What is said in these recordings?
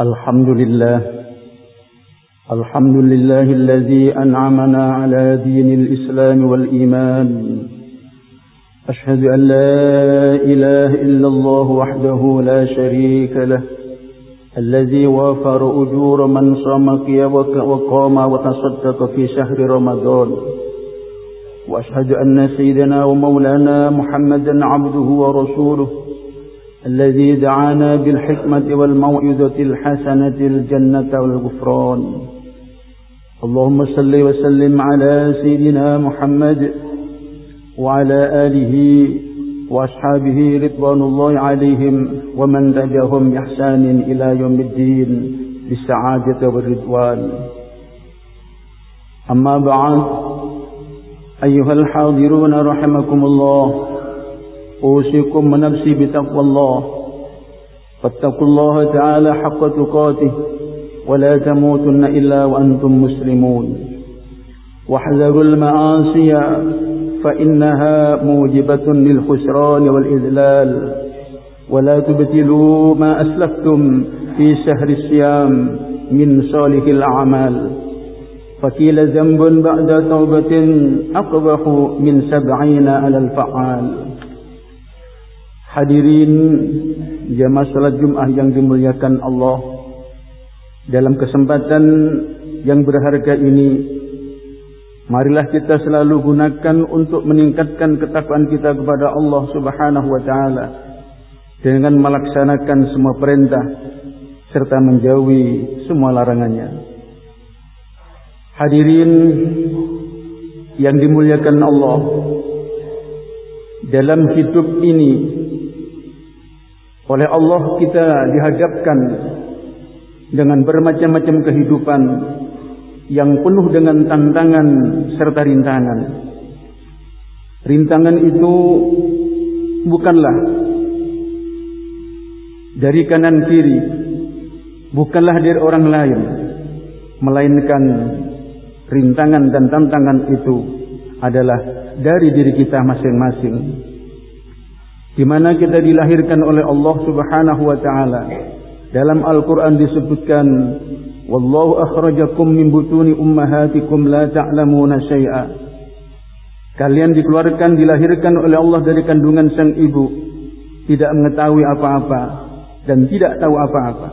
الحمد لله. الحمد لله الذي أنعمنا على دين الإسلام والإيمان. أشهد أن لا إله إلا الله وحده لا شريك له الذي وافر أجور من صام وقام وتصدق في شهر رمضان. وأشهد أن سيدنا ومولانا محمدا عبده ورسوله. الذي دعانا بالحكمة والموعظة الحسنة الجنة والغفران. اللهم صل وسلم على سيدنا محمد وعلى آله وأصحابه رضوان الله عليهم ومن تبعهم بإحسان إلى يوم الدين بالسعادة والرضوان. أما بعد أيها الحاضرون رحمكم الله أوصيكم ونفسي بتقوى الله. فاتقوا الله تعالى حق تقاته ولا تموتن إلا وأنتم مسلمون. واحذروا المعاصي فإنها موجبة للخسران والإذلال. ولا تبتلوا ما أسلفتم في شهر الصيام من صالح الأعمال. فكيل ذنب بعد توبة أقبح من سبعين على الفعال. Hadirin jamaah salat Jumat yang dimuliakan Allah. Dalam kesempatan yang berharga ini, marilah kita selalu gunakan untuk meningkatkan ketakwaan kita kepada Allah Subhanahu wa taala dengan melaksanakan semua perintah serta menjauhi semua larangannya. Hadirin yang dimuliakan Allah, dalam hidup ini oleh Allah kita dihadapkan dengan bermacam-macam kehidupan yang penuh dengan tantangan serta rintangan. Rintangan itu bukanlah dari kanan kiri, bukanlah dari orang lain, melainkan rintangan dan tantangan itu adalah dari diri kita masing-masing di mana kita dilahirkan oleh Allah Subhanahu wa taala. Dalam Al-Qur'an disebutkan, "Wallahu akhrajakum min butuni ummahatikum la ta'lamuna syai'a." Kalian dikeluarkan dilahirkan oleh Allah dari kandungan sang ibu, tidak mengetahui apa-apa dan tidak tahu apa-apa.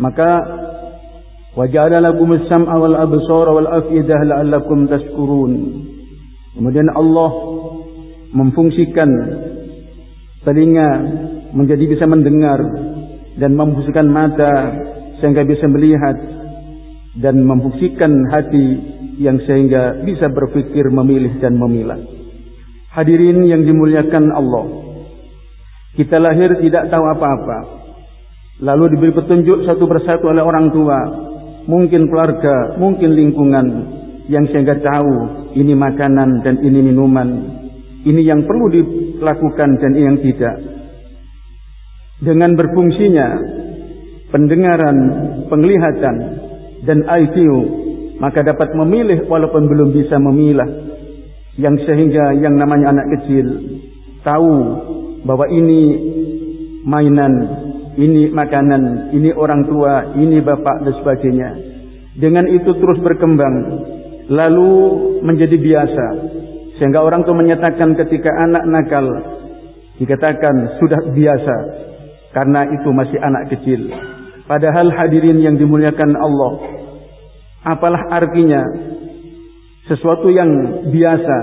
Maka waja'ala lakum as-sam'a wal absara wal af'idah la'allakum tashkurun. Kemudian Allah memfungsikan telinga menjadi bisa mendengar dan memfungsikan mata sehingga bisa melihat dan memfungsikan hati yang sehingga bisa berpikir memilih dan memilah. Hadirin yang dimuliakan Allah. Kita lahir tidak tahu apa-apa. Lalu diberi petunjuk satu persatu oleh orang tua, mungkin keluarga, mungkin lingkungan yang sehingga tahu ini makanan dan ini minuman, ini yang perlu dilakukan dan yang tidak. Dengan berfungsinya pendengaran, penglihatan, dan IQ, maka dapat memilih walaupun belum bisa memilah. Yang sehingga yang namanya anak kecil tahu bahwa ini mainan, ini makanan, ini orang tua, ini bapak dan sebagainya. Dengan itu terus berkembang, lalu menjadi biasa sehingga orang itu menyatakan ketika anak nakal dikatakan sudah biasa karena itu masih anak kecil. Padahal hadirin yang dimuliakan Allah, apalah artinya sesuatu yang biasa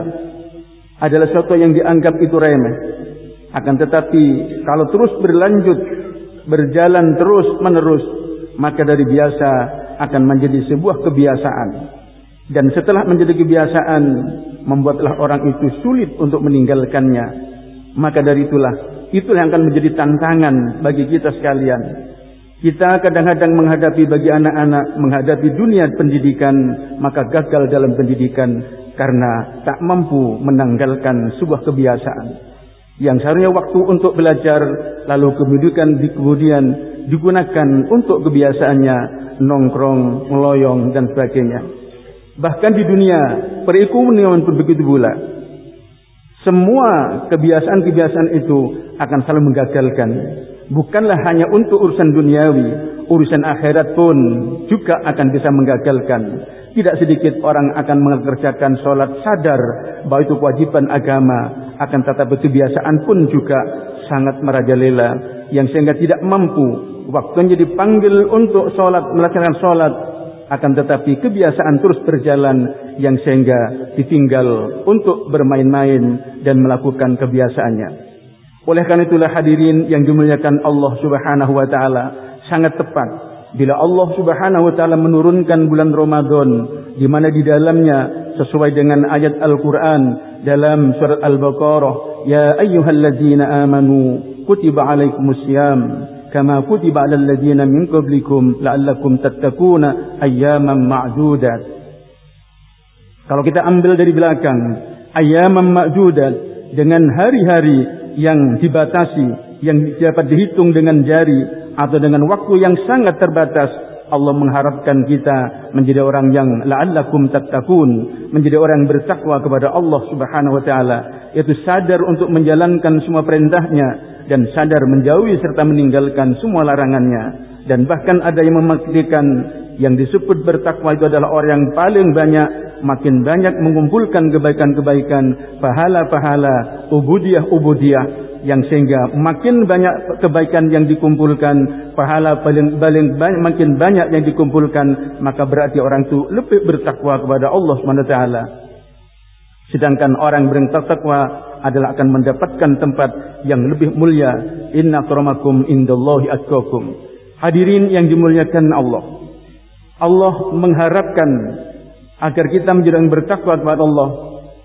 adalah sesuatu yang dianggap itu remeh. Akan tetapi kalau terus berlanjut, berjalan terus menerus, maka dari biasa akan menjadi sebuah kebiasaan. Dan setelah menjadi kebiasaan, membuatlah orang itu sulit untuk meninggalkannya. Maka dari itulah, itulah yang akan menjadi tantangan bagi kita sekalian. Kita kadang-kadang menghadapi bagi anak-anak, menghadapi dunia pendidikan, maka gagal dalam pendidikan karena tak mampu menanggalkan sebuah kebiasaan. Yang seharusnya waktu untuk belajar, lalu kemudian, kemudian digunakan untuk kebiasaannya, nongkrong, meloyong, dan sebagainya. Bahkan di dunia perekonomian pun begitu pula. Semua kebiasaan-kebiasaan itu akan selalu menggagalkan. Bukanlah hanya untuk urusan duniawi, urusan akhirat pun juga akan bisa menggagalkan. Tidak sedikit orang akan mengerjakan sholat sadar bahwa itu kewajiban agama. Akan tetapi kebiasaan pun juga sangat merajalela. Yang sehingga tidak mampu waktunya dipanggil untuk sholat, melaksanakan sholat. Akan tetapi kebiasaan terus berjalan yang sehingga ditinggal untuk bermain-main dan melakukan kebiasaannya. Oleh karena itulah hadirin yang dimuliakan Allah Subhanahu wa taala sangat tepat bila Allah Subhanahu wa taala menurunkan bulan Ramadan di mana di dalamnya sesuai dengan ayat Al-Qur'an dalam surat Al-Baqarah ya ayyuhalladzina amanu kutiba alaikumusiyam kama kutiba min qablikum la'allakum tattaquna ayyaman ma'dudat kalau kita ambil dari belakang ayyaman ma'dudat dengan hari-hari yang dibatasi yang dapat dihitung dengan jari atau dengan waktu yang sangat terbatas Allah mengharapkan kita menjadi orang yang la'allakum tattaqun menjadi orang bertakwa kepada Allah Subhanahu wa taala. Yaitu sadar untuk menjalankan semua perintahnya dan sadar menjauhi serta meninggalkan semua larangannya dan bahkan ada yang memastikan yang disebut bertakwa itu adalah orang yang paling banyak makin banyak mengumpulkan kebaikan-kebaikan pahala-pahala ubudiyah-ubudiyah yang sehingga makin banyak kebaikan yang dikumpulkan, pahala paling paling banyak, makin banyak yang dikumpulkan, maka berarti orang itu lebih bertakwa kepada Allah SWT. Sedangkan orang bertakwa adalah akan mendapatkan tempat yang lebih mulia. Inna akramakum indallahi atqakum. Hadirin yang dimuliakan Allah. Allah mengharapkan agar kita menjadi orang bertakwa kepada Allah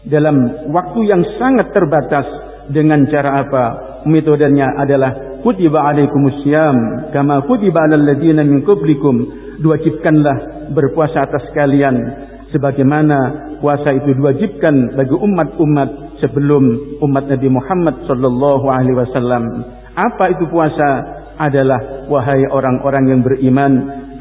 dalam waktu yang sangat terbatas dengan cara apa? Metodenya adalah kutiba alaikumusiyam kama kutiba alal ladzina min qablikum. Diwajibkanlah berpuasa atas kalian sebagaimana puasa itu diwajibkan bagi umat-umat sebelum umat Nabi Muhammad sallallahu alaihi wasallam. Apa itu puasa? Adalah wahai orang-orang yang beriman,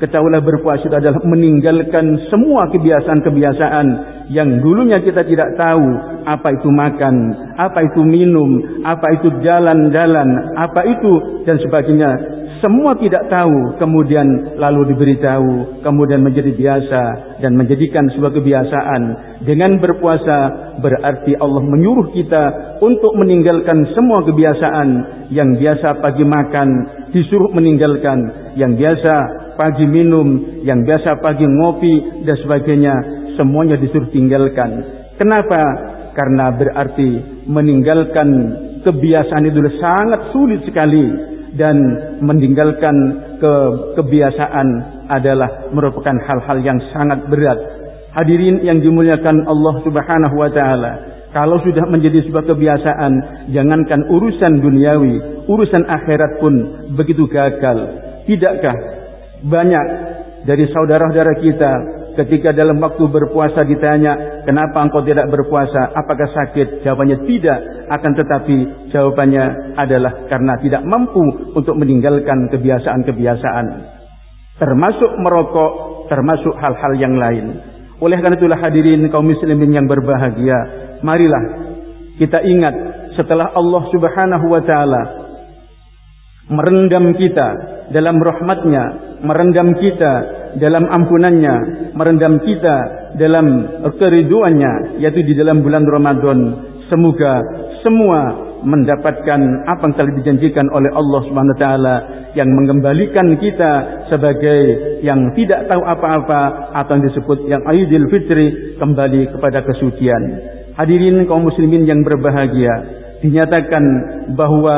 ketahuilah berpuasa itu adalah meninggalkan semua kebiasaan-kebiasaan yang dulunya kita tidak tahu apa itu makan, apa itu minum, apa itu jalan-jalan, apa itu dan sebagainya. Semua tidak tahu, kemudian lalu diberitahu, kemudian menjadi biasa dan menjadikan sebuah kebiasaan. Dengan berpuasa berarti Allah menyuruh kita untuk meninggalkan semua kebiasaan yang biasa pagi makan, disuruh meninggalkan, yang biasa pagi minum, yang biasa pagi ngopi dan sebagainya semuanya disuruh tinggalkan. Kenapa? Karena berarti meninggalkan kebiasaan itu sangat sulit sekali dan meninggalkan ke kebiasaan adalah merupakan hal-hal yang sangat berat. Hadirin yang dimuliakan Allah Subhanahu wa taala, kalau sudah menjadi sebuah kebiasaan, jangankan urusan duniawi, urusan akhirat pun begitu gagal. Tidakkah banyak dari saudara-saudara kita Ketika dalam waktu berpuasa ditanya, kenapa engkau tidak berpuasa? Apakah sakit? Jawabannya tidak. Akan tetapi jawabannya adalah karena tidak mampu untuk meninggalkan kebiasaan-kebiasaan. Termasuk merokok, termasuk hal-hal yang lain. Oleh karena itulah hadirin kaum muslimin yang berbahagia. Marilah kita ingat setelah Allah subhanahu wa ta'ala merendam kita dalam rahmatnya, merendam kita dalam ampunannya, merendam kita dalam keriduannya, yaitu di dalam bulan Ramadan. Semoga semua mendapatkan apa yang telah dijanjikan oleh Allah Subhanahu wa taala yang mengembalikan kita sebagai yang tidak tahu apa-apa atau yang disebut yang Aidil Fitri kembali kepada kesucian. Hadirin kaum muslimin yang berbahagia, dinyatakan bahwa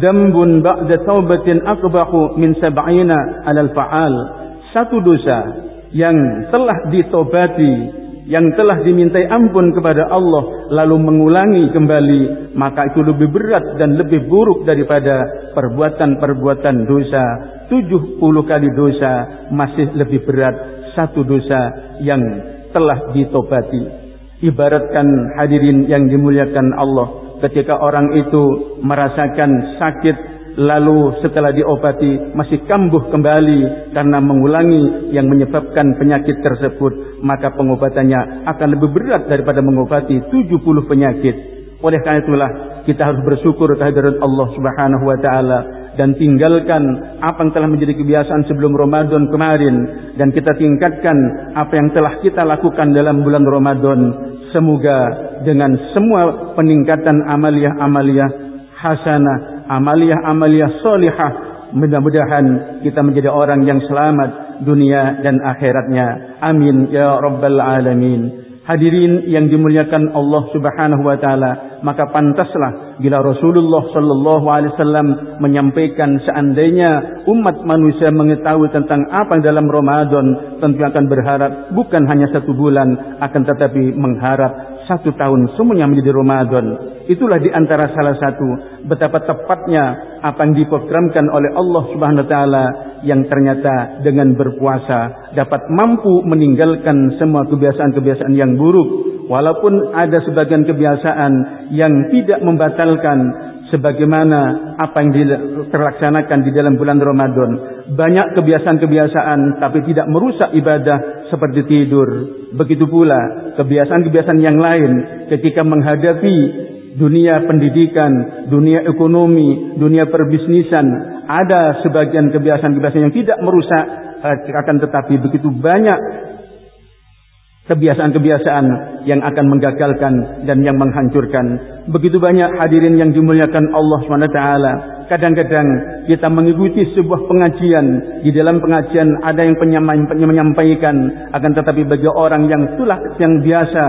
dzambun ba'da taubatin aqbahu min sab'ina 'alal fa'al satu dosa yang telah ditobati, yang telah dimintai ampun kepada Allah lalu mengulangi kembali, maka itu lebih berat dan lebih buruk daripada perbuatan-perbuatan dosa. 70 kali dosa masih lebih berat satu dosa yang telah ditobati. Ibaratkan hadirin yang dimuliakan Allah ketika orang itu merasakan sakit lalu setelah diobati masih kambuh kembali karena mengulangi yang menyebabkan penyakit tersebut. Maka pengobatannya akan lebih berat daripada mengobati 70 penyakit. Oleh karena itulah kita harus bersyukur kehadirat Allah Subhanahu wa taala dan tinggalkan apa yang telah menjadi kebiasaan sebelum Ramadan kemarin dan kita tingkatkan apa yang telah kita lakukan dalam bulan Ramadan. Semoga dengan semua peningkatan amaliyah-amaliyah hasanah amaliyah-amaliyah solihah. Mudah-mudahan kita menjadi orang yang selamat dunia dan akhiratnya. Amin ya rabbal alamin. Hadirin yang dimuliakan Allah Subhanahu wa taala, maka pantaslah bila Rasulullah sallallahu alaihi wasallam menyampaikan seandainya umat manusia mengetahui tentang apa dalam Ramadan, tentu akan berharap bukan hanya satu bulan, akan tetapi mengharap satu tahun semuanya menjadi Ramadan. Itulah di antara salah satu betapa tepatnya apa yang diprogramkan oleh Allah Subhanahu wa taala yang ternyata dengan berpuasa dapat mampu meninggalkan semua kebiasaan-kebiasaan yang buruk walaupun ada sebagian kebiasaan yang tidak membatalkan sebagaimana apa yang terlaksanakan di dalam bulan Ramadan. Banyak kebiasaan-kebiasaan tapi tidak merusak ibadah seperti tidur. Begitu pula kebiasaan-kebiasaan yang lain ketika menghadapi dunia pendidikan, dunia ekonomi, dunia perbisnisan, ada sebagian kebiasaan-kebiasaan yang tidak merusak eh, akan tetapi begitu banyak kebiasaan-kebiasaan yang akan menggagalkan dan yang menghancurkan. Begitu banyak hadirin yang dimuliakan Allah SWT Kadang-kadang kita mengikuti sebuah pengajian, di dalam pengajian ada yang menyampaikan, akan tetapi bagi orang yang itulah yang biasa,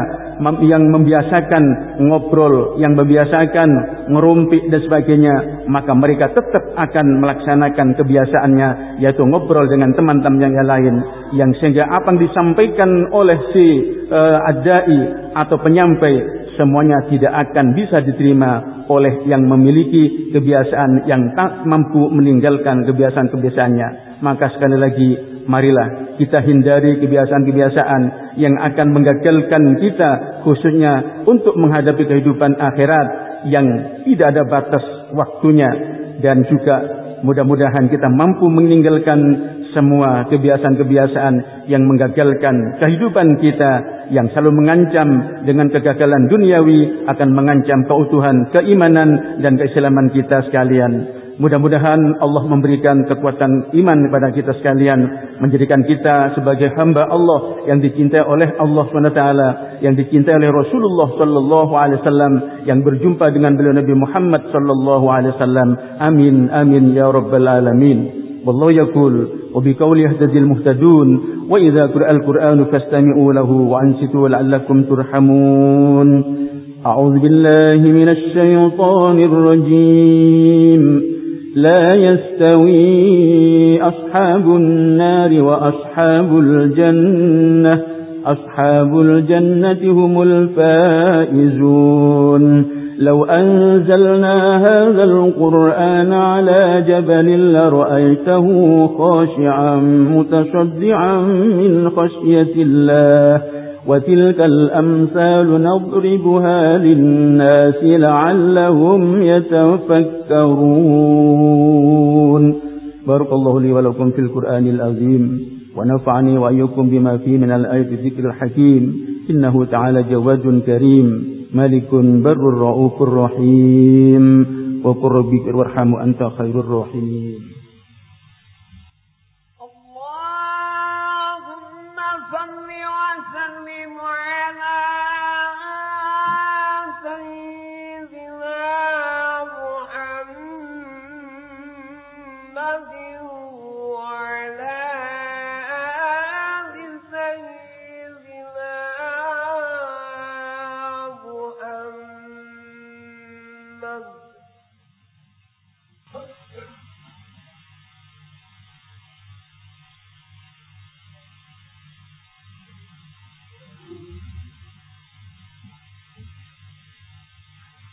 yang membiasakan ngobrol, yang membiasakan ngerumpik dan sebagainya, maka mereka tetap akan melaksanakan kebiasaannya, yaitu ngobrol dengan teman-teman yang lain, yang sehingga apa yang disampaikan oleh si uh, adai atau penyampai semuanya tidak akan bisa diterima oleh yang memiliki kebiasaan yang tak mampu meninggalkan kebiasaan-kebiasaannya. Maka sekali lagi, marilah kita hindari kebiasaan-kebiasaan yang akan menggagalkan kita khususnya untuk menghadapi kehidupan akhirat yang tidak ada batas waktunya dan juga mudah-mudahan kita mampu meninggalkan semua kebiasaan-kebiasaan yang menggagalkan kehidupan kita yang selalu mengancam dengan kegagalan duniawi akan mengancam keutuhan keimanan dan keislaman kita sekalian. Mudah-mudahan Allah memberikan kekuatan iman kepada kita sekalian. Menjadikan kita sebagai hamba Allah yang dicintai oleh Allah SWT. Yang dicintai oleh Rasulullah SAW. Yang berjumpa dengan beliau Nabi Muhammad SAW. Amin, amin, ya Rabbal Alamin. والله يقول وبقول يهتدي المهتدون وإذا قرأ القرآن فاستمعوا له وأنصتوا لعلكم ترحمون أعوذ بالله من الشيطان الرجيم لا يستوي أصحاب النار وأصحاب الجنة. أصحاب الجنة هم الفائزون. لو أنزلنا هذا القرآن على جبل لرأيته خاشعا متصدعا من خشية الله. وتلك الأمثال نضربها للناس لعلهم يتفكرون. بارك الله لي ولكم في القرآن العظيم ونفعني وأيكم بما فيه من الآية الذكر الحكيم. إنه تعالى جواد كريم ملك بر رؤوف رحيم وقل ربك وارحم أنت خير الراحمين.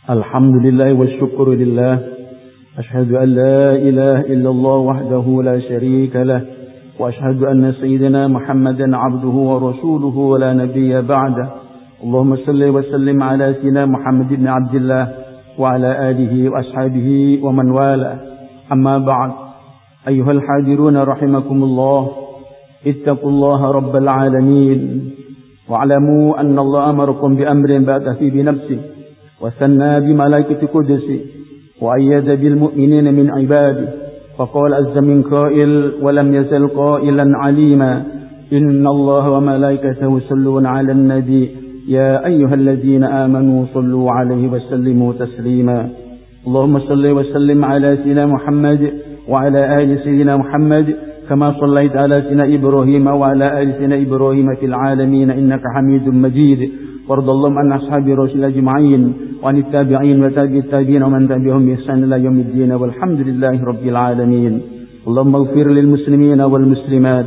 الحمد لله والشكر لله. أشهد أن لا إله إلا الله وحده لا شريك له. وأشهد أن سيدنا محمدا عبده ورسوله ولا نبي بعده. اللهم صل وسلم على سيدنا محمد بن عبد الله وعلى آله وأصحابه ومن والاه. أما بعد أيها الحاضرون رحمكم الله اتقوا الله رب العالمين. واعلموا أن الله أمركم بأمر بات في بنفسه وثنى بملائكة قدسه وأيد بالمؤمنين من عباده فقال عز من قائل ولم يزل قائلا عليما إن الله وملائكته يصلون على النبي يا أيها الذين آمنوا صلوا عليه وسلموا تسليما. اللهم صل وسلم على سيدنا محمد وعلى آل سيدنا محمد كما صليت على سيدنا إبراهيم وعلى آل سيدنا إبراهيم في العالمين إنك حميد مجيد. وارض اللهم عن أصحاب رسول أجمعين وعن التابعين وتابع التابعين ومن تبعهم بإحسان إلى يوم الدين والحمد لله رب العالمين. اللهم اغفر للمسلمين والمسلمات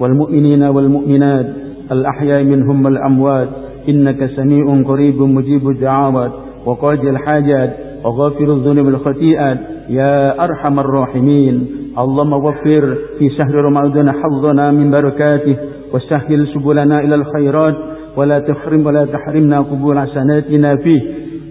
والمؤمنين والمؤمنات الأحياء منهم والأموات. إنك سميع قريب مجيب الدعوات. وقاضي الحاجات. وغافر الذنوب الخطيئات. يا أرحم الراحمين. اللهم وفر في شهر رمضان حظنا من بركاته. وسهل سبلنا إلى الخيرات. ولا تحرم ولا تحرمنا قبول حسناتنا فيه.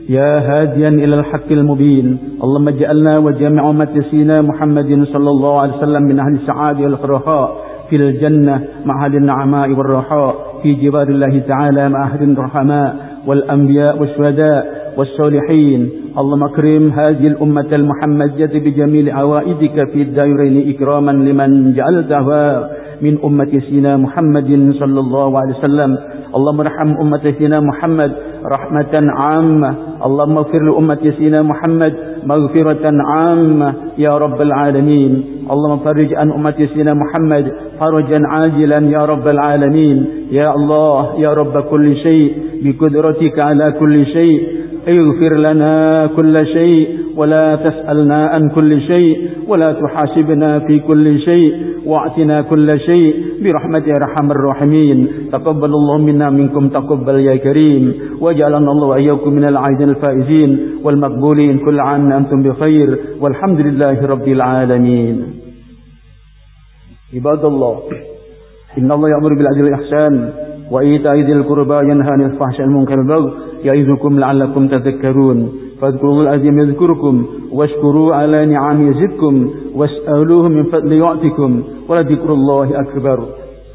يا هاديا إلى الحق المبين. اللهم اجعلنا وجميع أمة سينا محمد صلى الله عليه وسلم من أهل السعادة والرخاء في الجنة مع أهل النعماء والرخاء في جبال الله تعالى مع أهل الرحماء والأنبياء والشهداء والصالحين. اللهم أكرم هذه الأمة المحمدية بجميل عوائدك في الدائرين إكراما لمن جعلتها من أمة سينا محمد صلى الله عليه وسلم. اللهم ارحم أمة سيدنا محمد رحمة عامة. اللهم اغفر لأمة سيدنا محمد مغفرة عامة يا رب العالمين. اللهم فرج عن أمة سيدنا محمد فرجا عاجلا يا رب العالمين. يا الله يا رب كل شيء. بقدرتك على كل شيء. اغفر لنا كل شيء ولا تسألنا عن كل شيء ولا تحاسبنا في كل شيء واعتنا كل شيء برحمة أرحم الراحمين. تقبل الله منا منكم تقبل يا كريم. وجعلنا الله وإياكم من العائدين الفائزين والمقبولين. كل عام أنتم بخير. والحمد لله رب العالمين. عباد الله إن الله يأمر بالعدل والإحسان وإيتاء ذي القربى ينهى عن الفحشاء والمنكر والبغي يعظكم لعلكم تذكرون فاذكروا العظيم يذكركم واشكروا على نعم يزدكم واسألوه من فضل يعطكم ولذكر الله أكبر